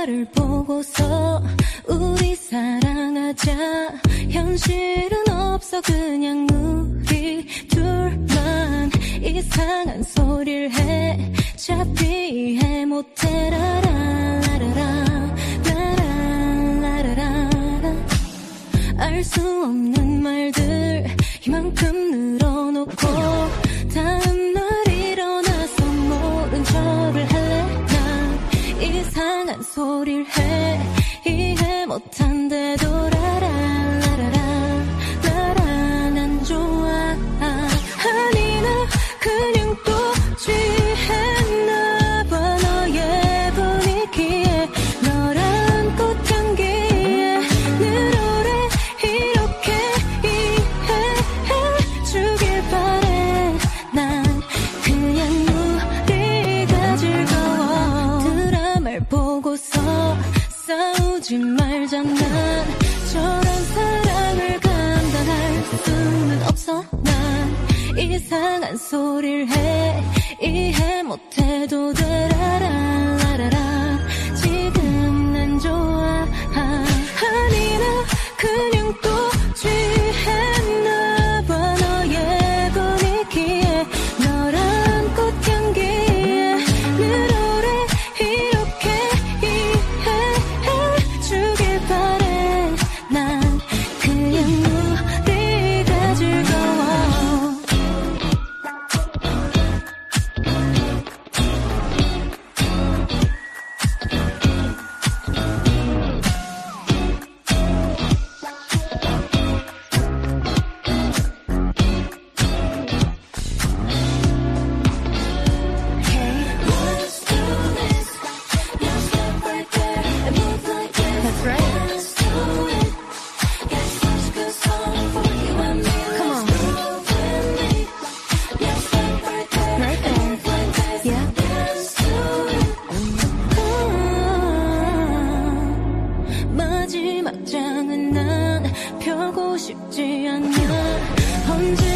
나를 보고서 우리 사랑하자. 현실은 없어 그냥 우리 둘만 이상한 소리를 해. 잡히 해 못해 라라 라라라 라라 라라라. 알 수 없는 말들 이만큼 늘어 이상한 소리를 해. 이해 못한 되돌아라. 싸우지 말자 난 저런 사랑을 감당할 수는 없어. 난 이상한 소리를 해. 이해 못해도 돼. 마지막 장은 난 펴고 싶지 않냐 언제